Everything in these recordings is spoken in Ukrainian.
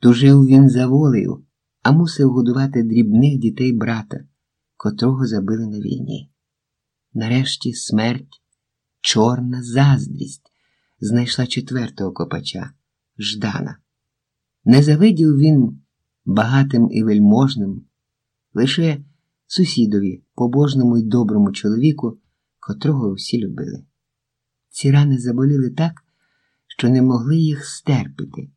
Тужив він за волею, а мусив годувати дрібних дітей брата, котрого забили на війні. Нарешті смерть, чорна заздрість, знайшла четвертого копача Ждана. Не завидів він багатим і вельможним, лише сусідові, побожному й доброму чоловіку, котрого всі любили. Ці рани заболіли так, що не могли їх стерпити,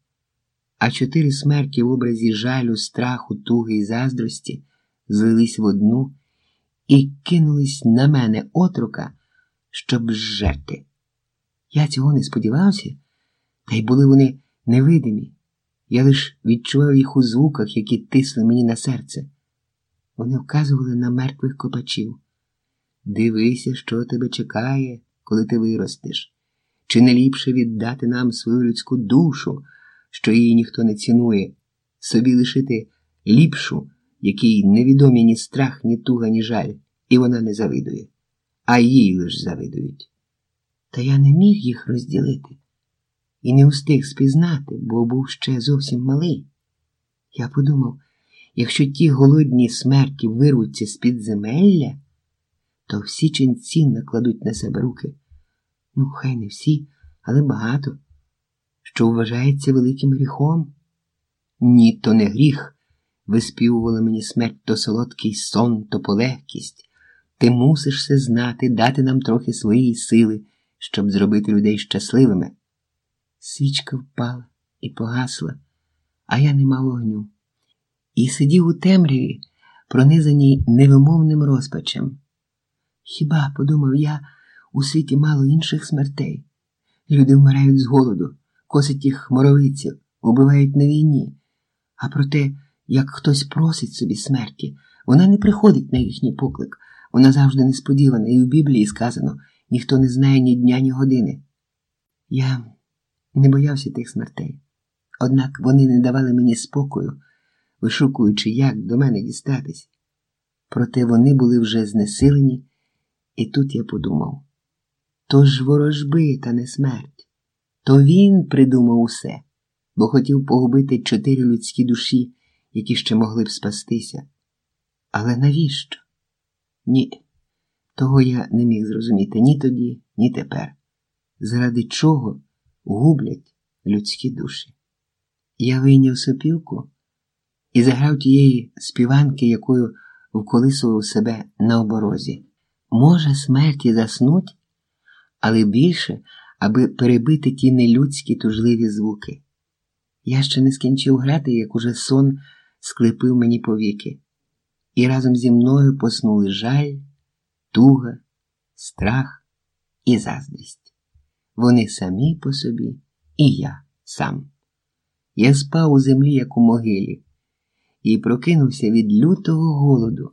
а чотири смерті в образі жалю, страху, туги і заздрості злились в одну і кинулись на мене отрука, щоб зжерти. Я цього не сподівався, та й були вони невидимі. Я лиш відчував їх у звуках, які тисли мені на серце. Вони вказували на мертвих копачів. Дивися, що тебе чекає, коли ти виростеш. Чи не ліпше віддати нам свою людську душу, що її ніхто не цінує, собі лишити ліпшу, якій невідомі ні страх, ні туга, ні жаль, і вона не завидує, а їй лиш завидують. Та я не міг їх розділити і не встиг спізнати, бо був ще зовсім малий. Я подумав, якщо ті голодні смерті вирвуться з під земелля, то всі ченці накладуть на себе руки. Ну, хай не всі, але багато, що вважається великим гріхом. Ні, то не гріх, виспівувала мені смерть то солодкий сон, то полегкість. Ти мусиш все знати, дати нам трохи своєї сили, щоб зробити людей щасливими. Свічка впала і погасла, а я не мав вогню. І сидів у темряві, пронизаній невимовним розпачем. Хіба, подумав я, у світі мало інших смертей. Люди вмирають з голоду, косить їх хмаровицю, убивають на війні. А проте, як хтось просить собі смерті, вона не приходить на їхній поклик, вона завжди несподівана, і в Біблії сказано ніхто не знає ні дня, ні години. Я не боявся тих смертей, однак вони не давали мені спокою, вишукуючи, як до мене дістатись. Проте вони були вже знесилені, і тут я подумав то ж ворожби, та не смерть. То він придумав усе, бо хотів погубити чотири людські душі, які ще могли б спастися. Але навіщо? Ні, того я не міг зрозуміти ні тоді, ні тепер. Заради чого гублять людські душі? Я вийняв сопілку і заграв тієї співанки, якою вколисував себе на оборозі. Може, смерті заснуть? але більше, аби перебити ті нелюдські тужливі звуки. Я ще не скінчив грати, як уже сон склепив мені повіки, і разом зі мною поснули жаль, туга, страх і заздрість. Вони самі по собі, і я сам. Я спав у землі, як у могилі, і прокинувся від лютого голоду.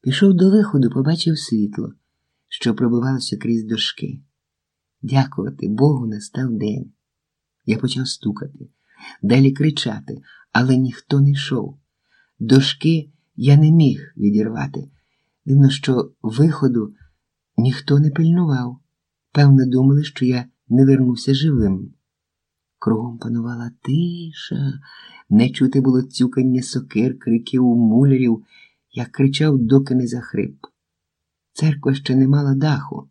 Пішов до виходу, побачив світло що пробивалося крізь дошки. Дякувати Богу настав день. Я почав стукати, далі кричати, але ніхто не йшов. Дошки я не міг відірвати. Дивно, що виходу ніхто не пильнував. Певно, думали, що я не вернуся живим. Кругом панувала тиша, не чути було цюкання сокир, криків мулярів. Я кричав, доки не захрип. Церква ще не мала даху,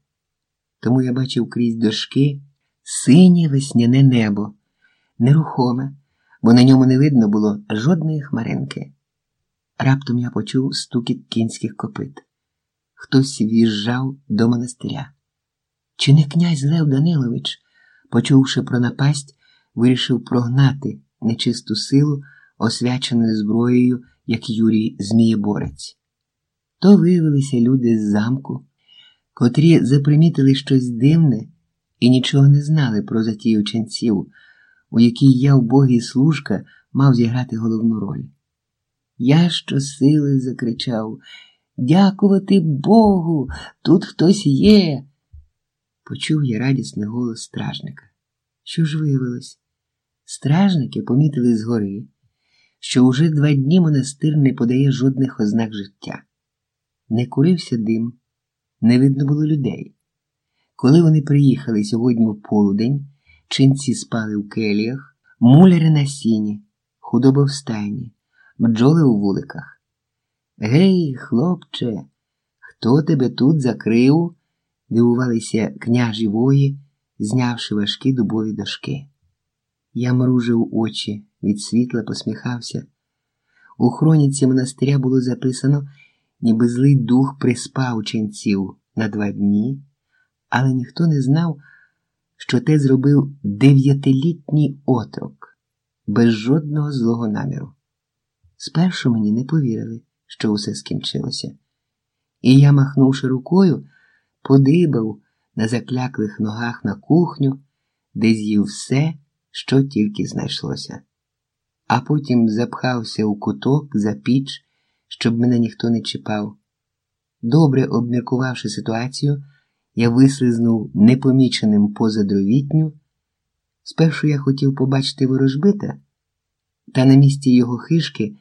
тому я бачив крізь дошки синє весняне небо, нерухоме, бо на ньому не видно було жодної хмаринки. Раптом я почув стукіт кінських копит. Хтось в'їжджав до монастиря. Чи не князь Лев Данилович, почувши про напасть, вирішив прогнати нечисту силу, освяченою зброєю, як Юрій Змієборець? То виявилися люди з замку, котрі запримітили щось дивне і нічого не знали про затію ченців, у якій я, убогий служка, мав зіграти головну роль. Я щосили закричав Дякувати Богу, тут хтось є. Почув я радісний голос стражника. Що ж виявилось? Стражники помітили згори, що уже два дні монастир не подає жодних ознак життя. Не курився дим, не видно було людей. Коли вони приїхали сьогодні в полудень, чинці спали в келіях, муляри на сіні, худоба в стайні, бджоли у вуликах. Гей, хлопче, хто тебе тут закрив? дивувалися княжі вої, знявши важкі дубові дошки. Я мружив очі, від світла посміхався. У хроніці монастиря було записано, ніби злий дух приспав ченців на два дні, але ніхто не знав, що те зробив дев'ятилітній отрок, без жодного злого наміру. Спершу мені не повірили, що усе скінчилося, і я, махнувши рукою, подибав на закляклих ногах на кухню, де з'їв все, що тільки знайшлося, а потім запхався у куток за піч, щоб мене ніхто не чіпав. Добре обміркувавши ситуацію, я вислизнув непоміченим поза дровітню. Спершу я хотів побачити ворожбита, та на місці його хишки